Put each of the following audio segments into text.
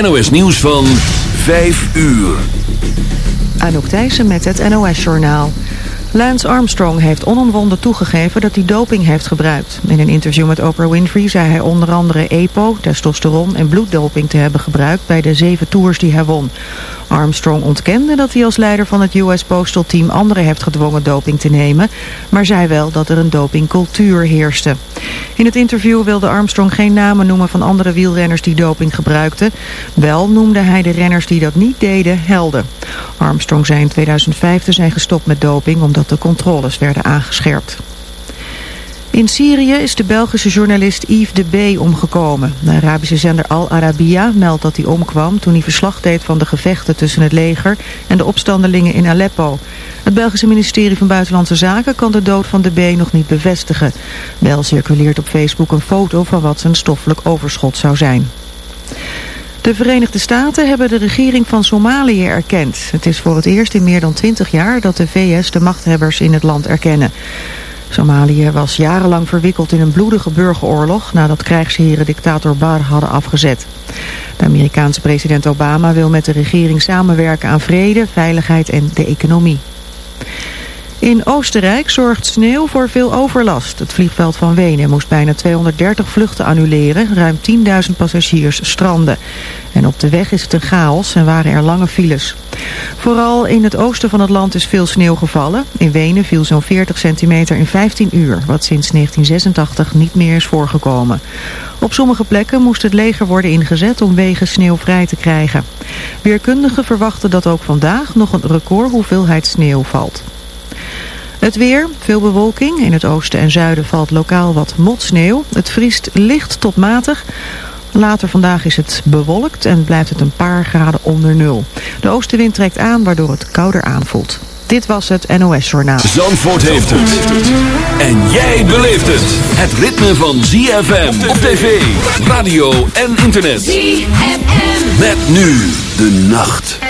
NOS nieuws van 5 uur. Anouk Thijssen met het NOS-journaal. Lance Armstrong heeft onomwonden toegegeven dat hij doping heeft gebruikt. In een interview met Oprah Winfrey zei hij onder andere EPO, testosteron en bloeddoping te hebben gebruikt bij de zeven tours die hij won. Armstrong ontkende dat hij als leider van het US Postal Team anderen heeft gedwongen doping te nemen, maar zei wel dat er een dopingcultuur heerste. In het interview wilde Armstrong geen namen noemen van andere wielrenners die doping gebruikten. Wel noemde hij de renners die dat niet deden helden. Armstrong zei in 2005 te zijn gestopt met doping omdat de controles werden aangescherpt. In Syrië is de Belgische journalist Yves de B. omgekomen. De Arabische zender Al Arabiya meldt dat hij omkwam toen hij verslag deed van de gevechten tussen het leger en de opstandelingen in Aleppo. Het Belgische ministerie van Buitenlandse Zaken kan de dood van de B. nog niet bevestigen. Wel circuleert op Facebook een foto van wat zijn stoffelijk overschot zou zijn. De Verenigde Staten hebben de regering van Somalië erkend. Het is voor het eerst in meer dan twintig jaar dat de VS de machthebbers in het land erkennen. Somalië was jarenlang verwikkeld in een bloedige burgeroorlog nadat krijgsheren dictator Bar hadden afgezet. De Amerikaanse president Obama wil met de regering samenwerken aan vrede, veiligheid en de economie. In Oostenrijk zorgt sneeuw voor veel overlast. Het vliegveld van Wenen moest bijna 230 vluchten annuleren. Ruim 10.000 passagiers stranden. En op de weg is het een chaos en waren er lange files. Vooral in het oosten van het land is veel sneeuw gevallen. In Wenen viel zo'n 40 centimeter in 15 uur, wat sinds 1986 niet meer is voorgekomen. Op sommige plekken moest het leger worden ingezet om wegen sneeuwvrij te krijgen. Weerkundigen verwachten dat ook vandaag nog een record hoeveelheid sneeuw valt. Het weer, veel bewolking. In het oosten en zuiden valt lokaal wat motsneeuw. Het vriest licht tot matig. Later vandaag is het bewolkt en blijft het een paar graden onder nul. De oostenwind trekt aan waardoor het kouder aanvoelt. Dit was het NOS Journaal. Zandvoort heeft het. En jij beleeft het. Het ritme van ZFM op tv, radio en internet. ZFM. Met nu de nacht.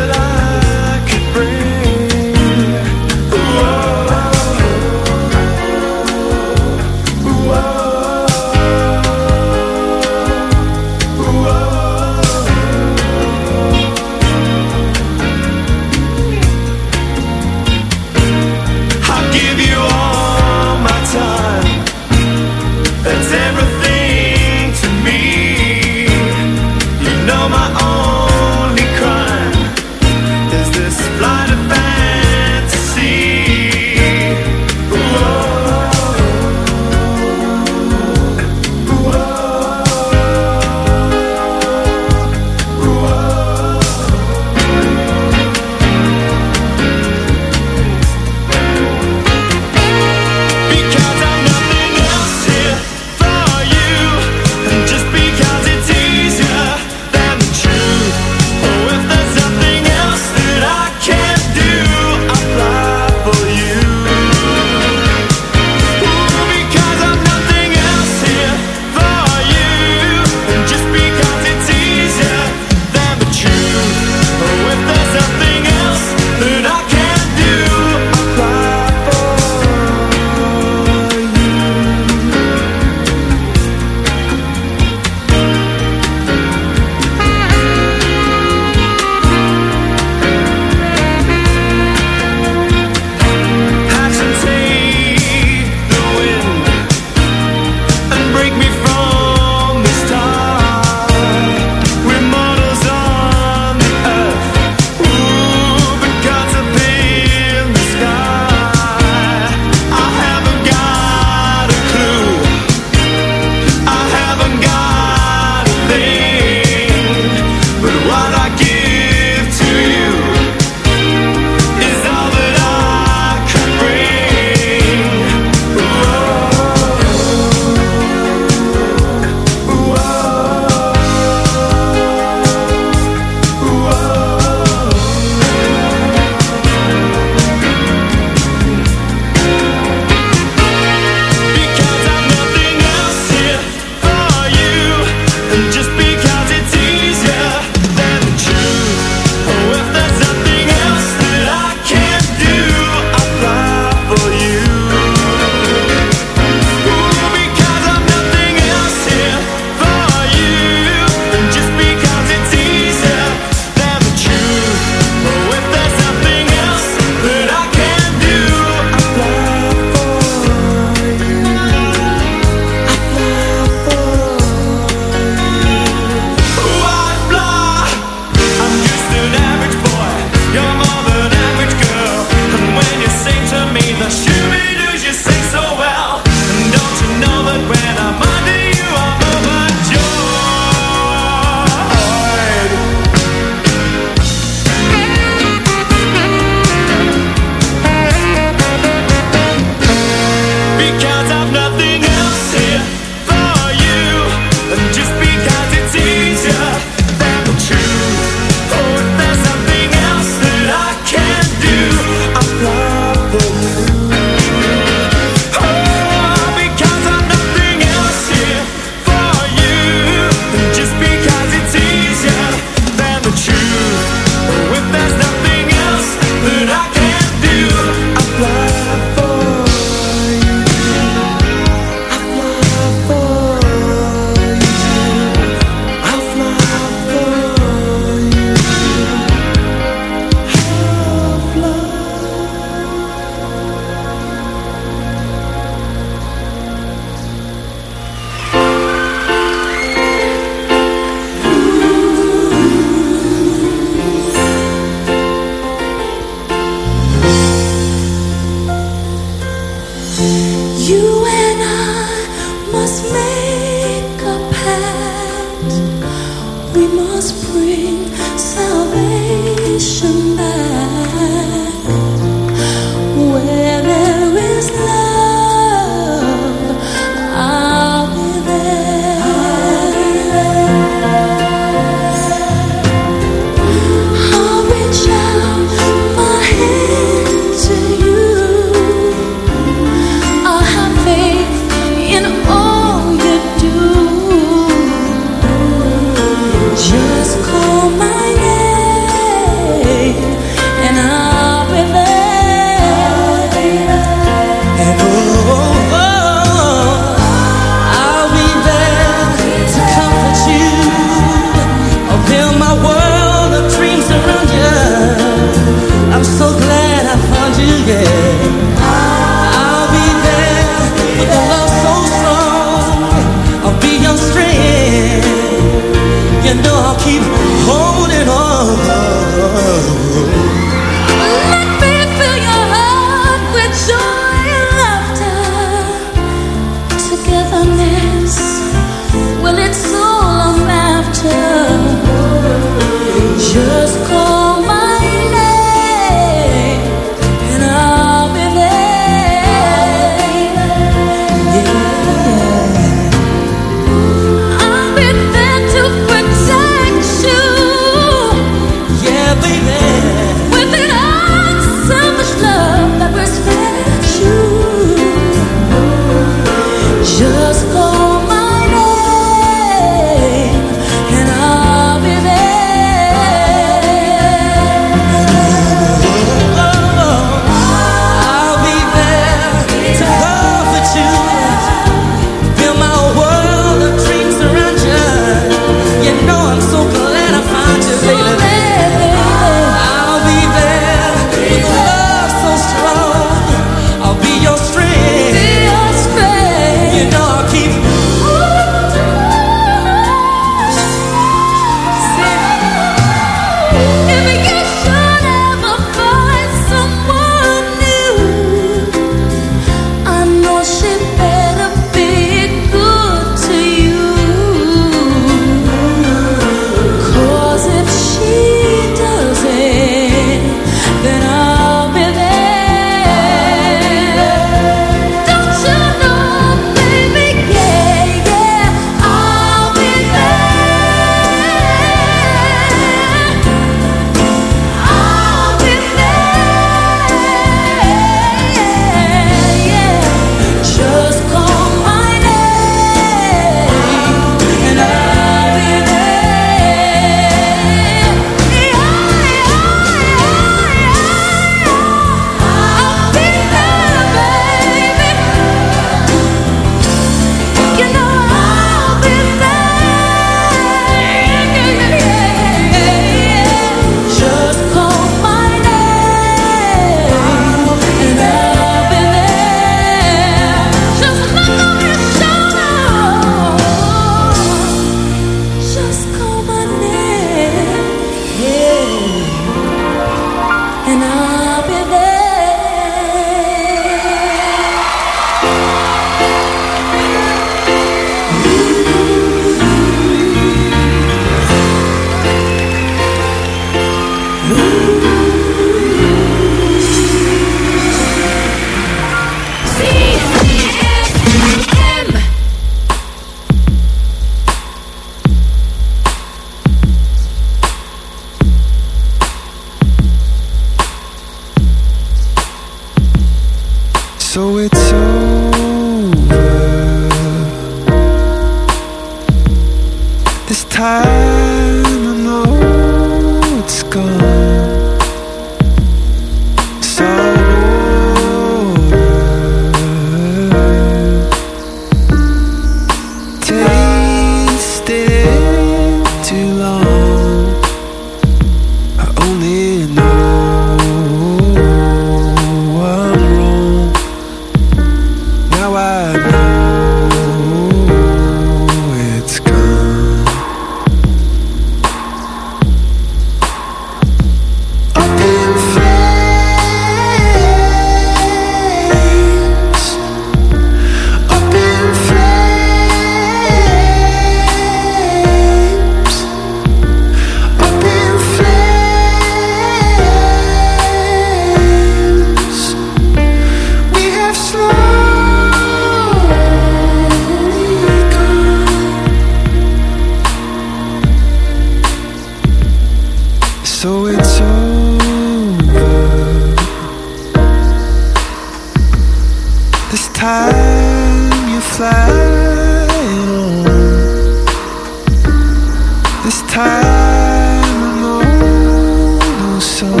This time alone, no song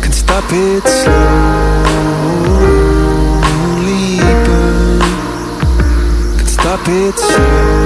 can stop it slowly burn, can stop it slowly.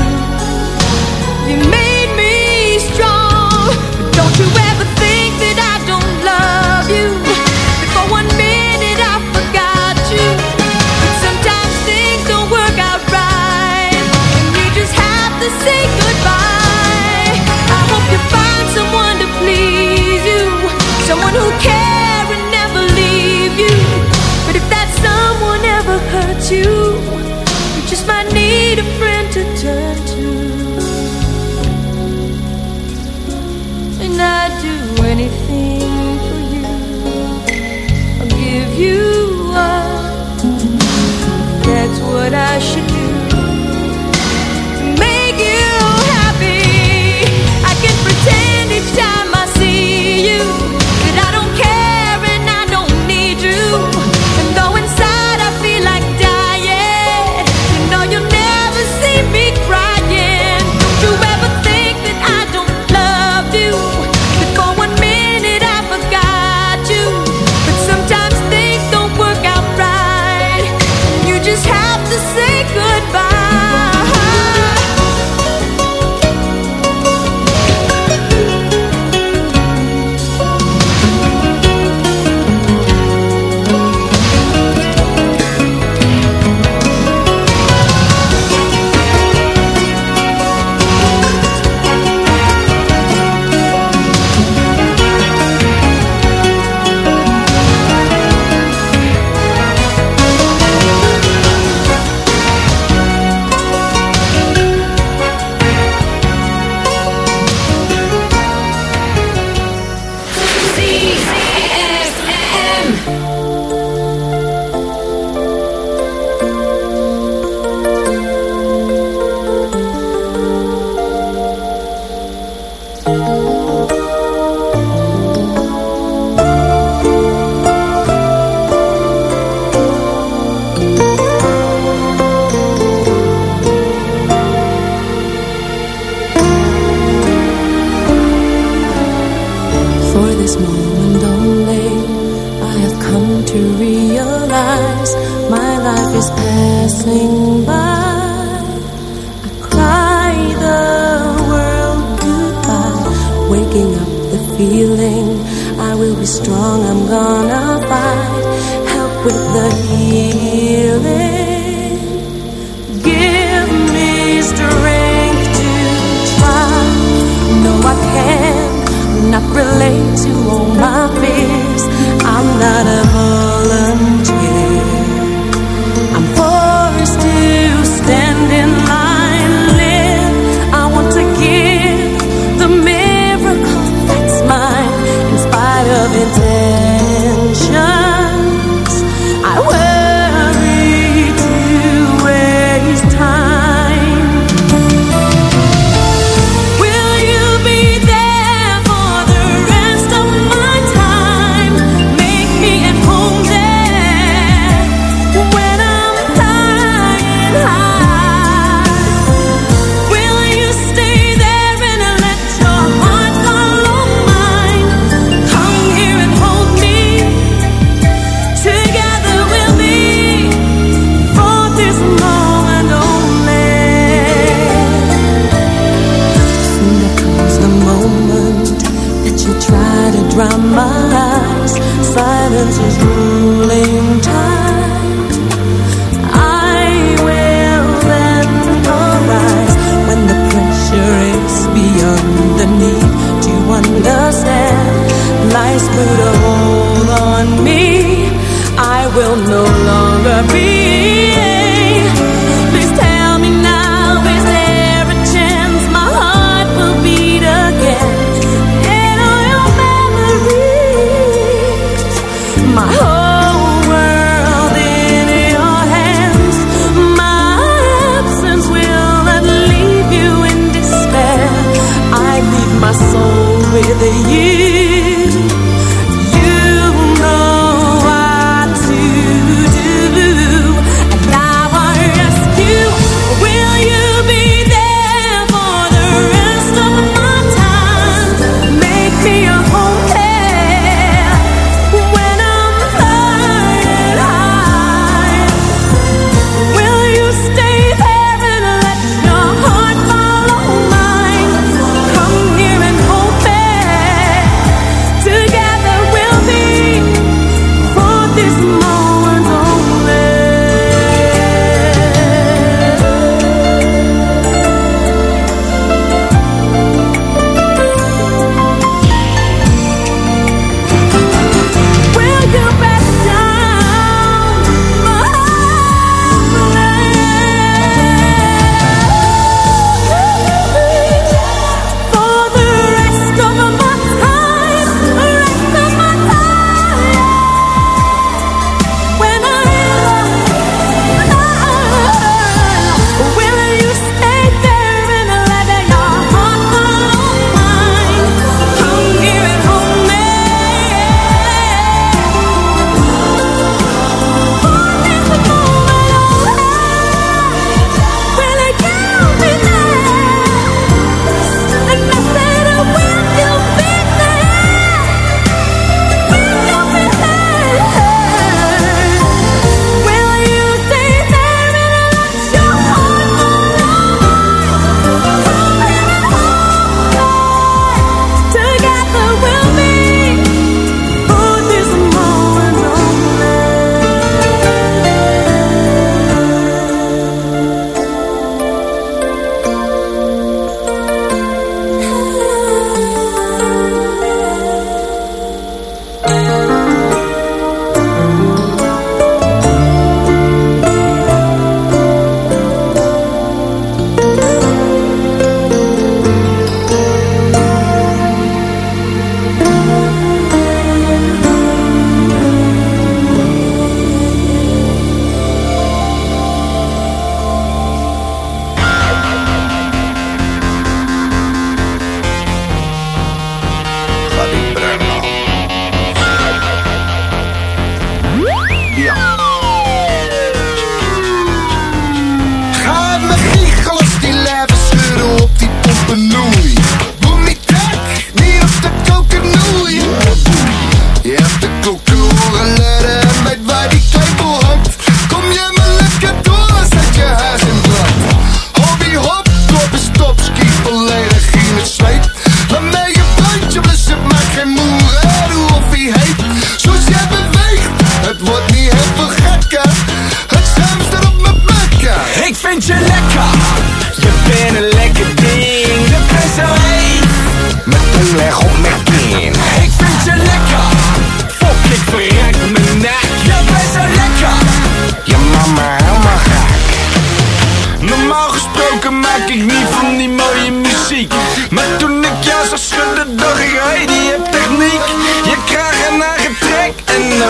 picking up the feeling. I will be strong, I'm gonna fight. Help with the healing. Give me strength to try. No, I can not relate to all my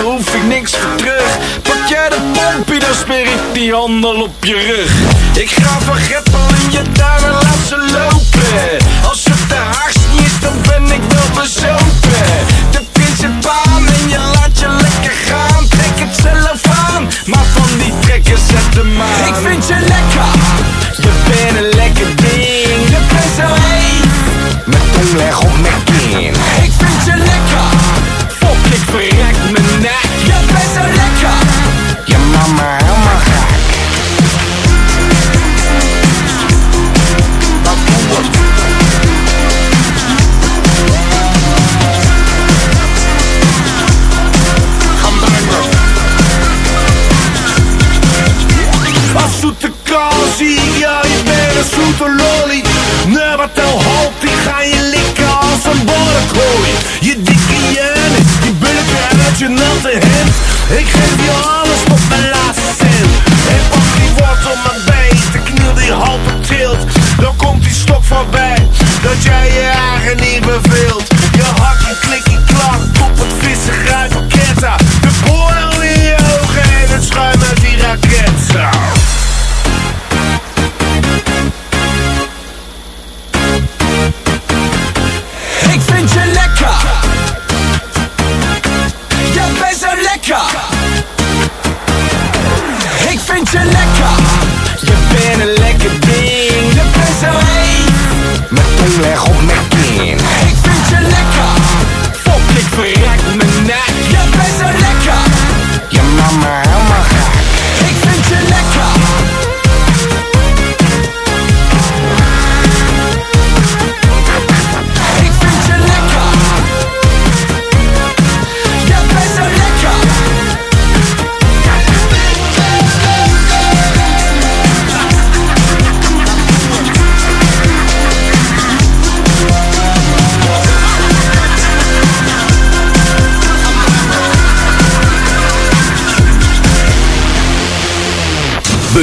daar hoef ik niks voor terug. Pak jij de pompie, dan smeer ik die handel op je rug. Ik ga van greppel in je duim en laat ze lopen. Als het de haars niet is, dan ben ik wel bezopen.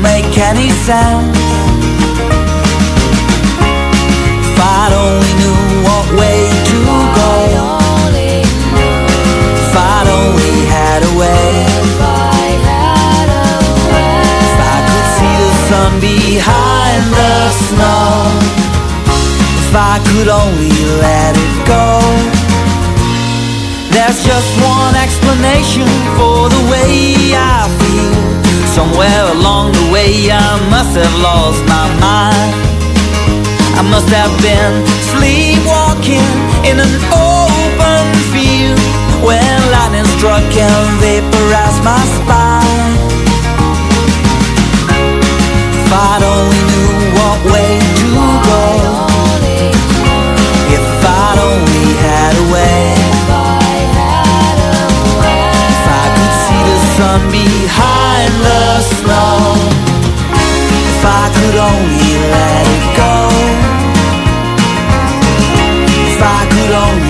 Make any sense. If I'd only knew what way to go. If I'd only had a way. If I could see the sun behind the snow. If I could only let it go. There's just one explanation for the way I feel. Somewhere along the way I must have lost my mind. I must have been sleepwalking in an open field when lightning struck and vaporized my spine. If I'd only knew what way to go. If I'd only had a way. Sun behind the snow. If I could only let it go. If I could only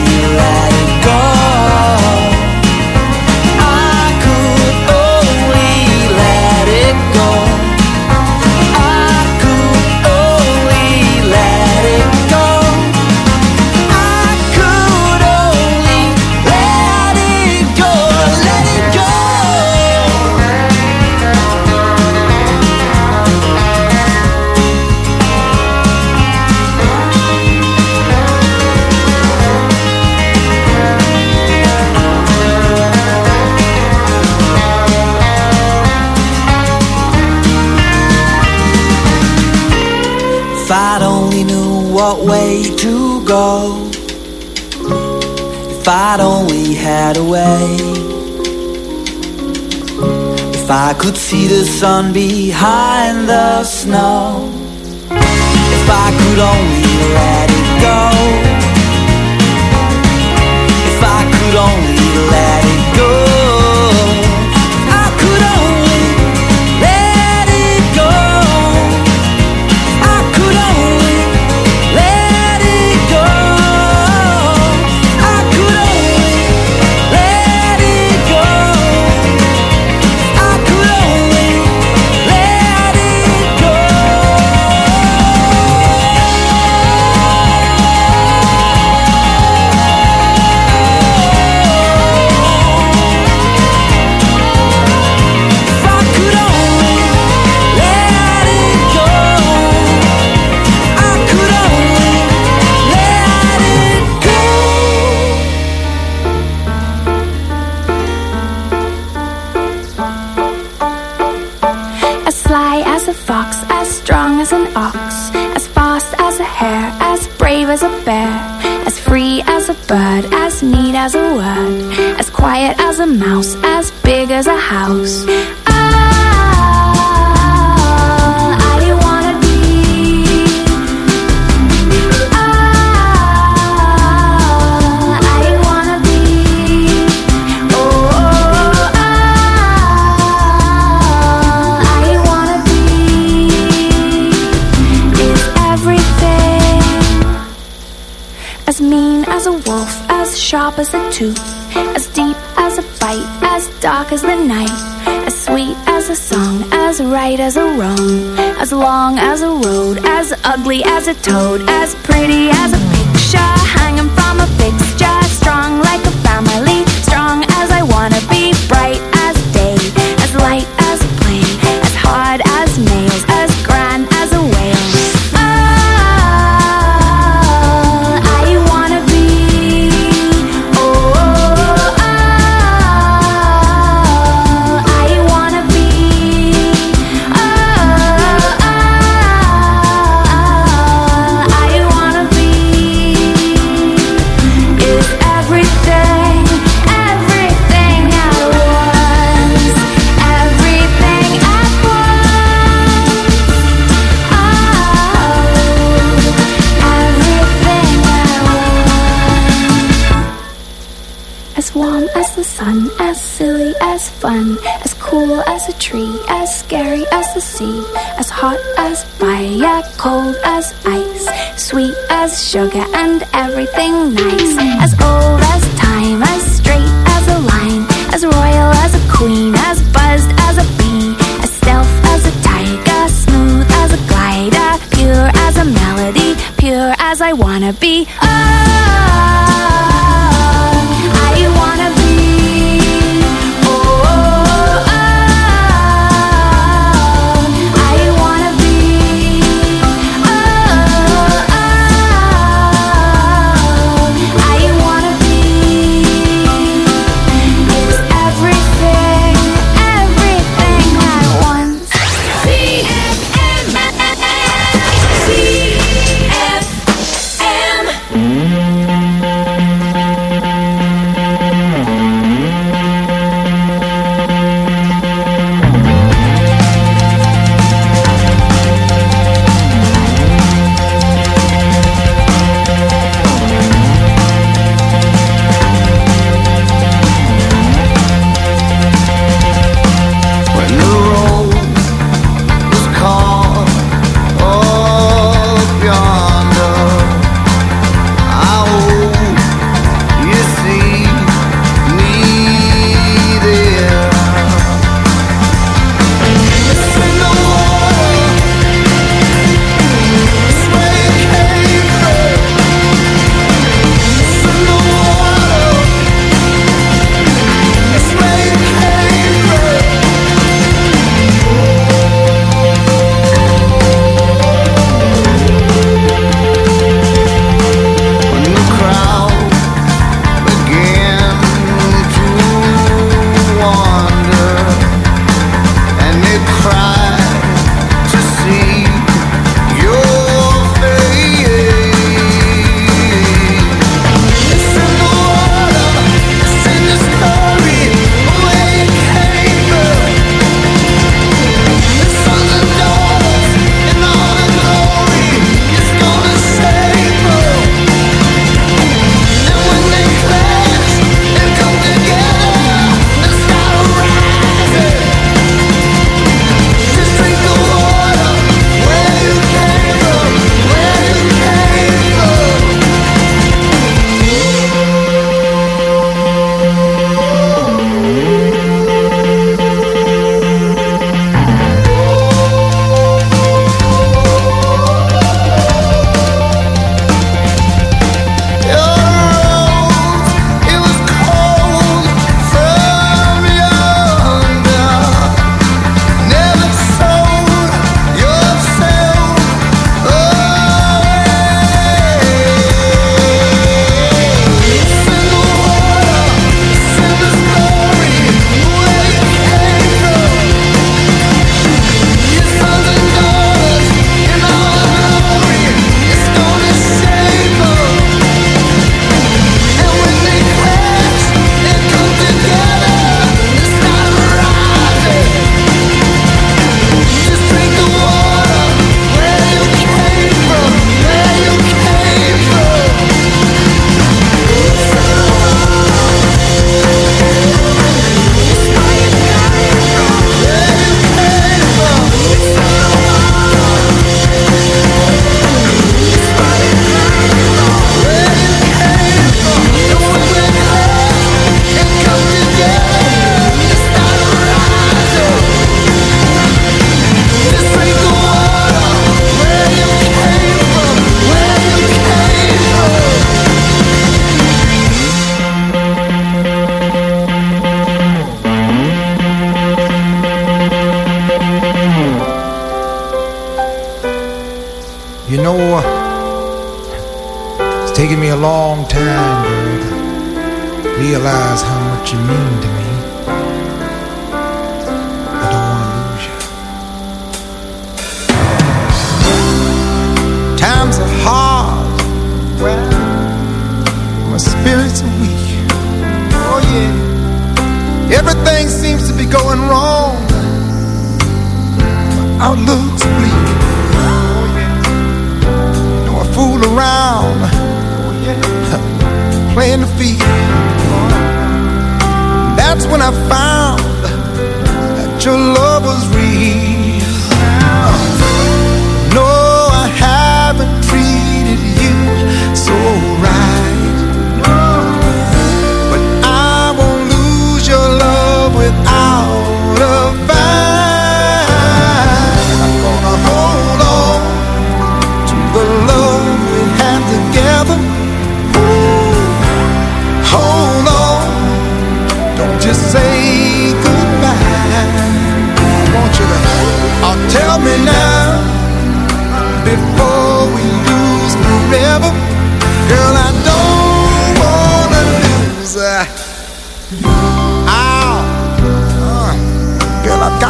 way to go. If I'd only had a way. If I could see the sun behind the snow. If I could only let it go. If I could only let it go wrong, as long as a road, as ugly as a toad, as pretty as a picture hanging from a fixture, strong like a family, strong as I wanna be, sea, as hot as fire, cold as ice, sweet as sugar and everything nice, as oh yeah. Everything seems to be going wrong. My outlook's bleak. Oh yeah. No, I fool around. Oh yeah. Playing the field. That's when I found that your love was real. No, I haven't treated you so right.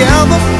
together.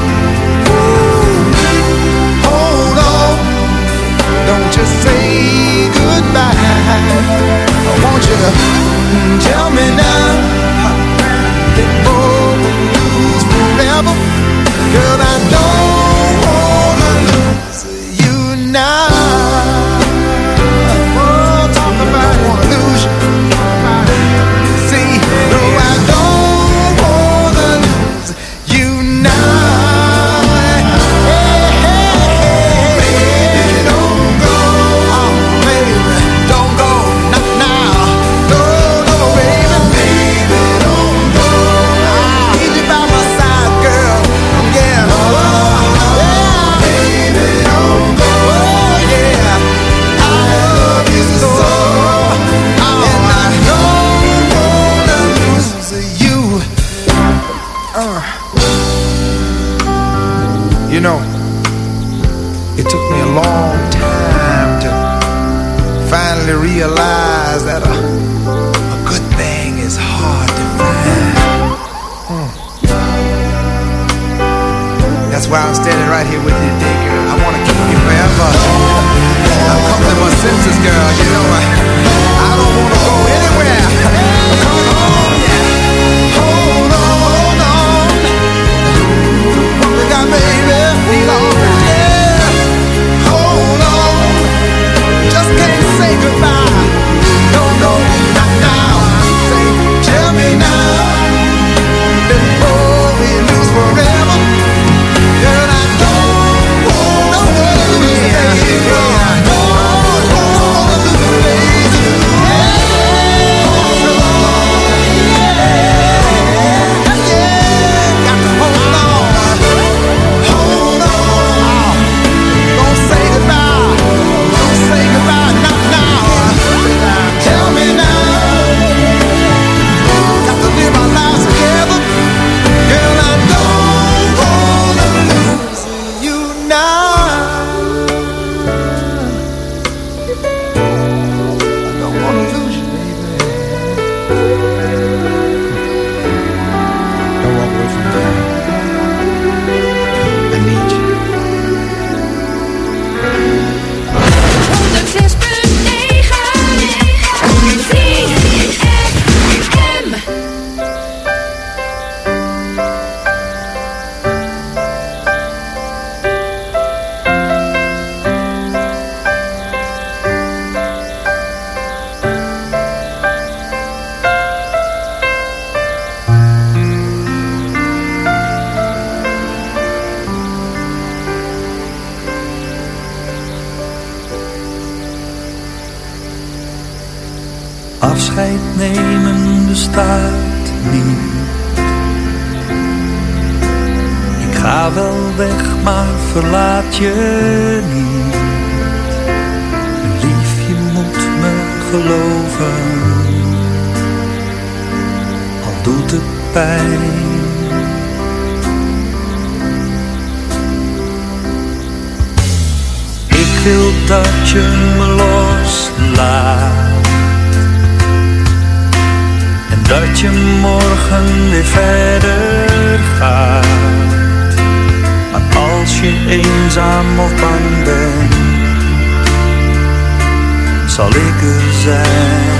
zal ik er zijn.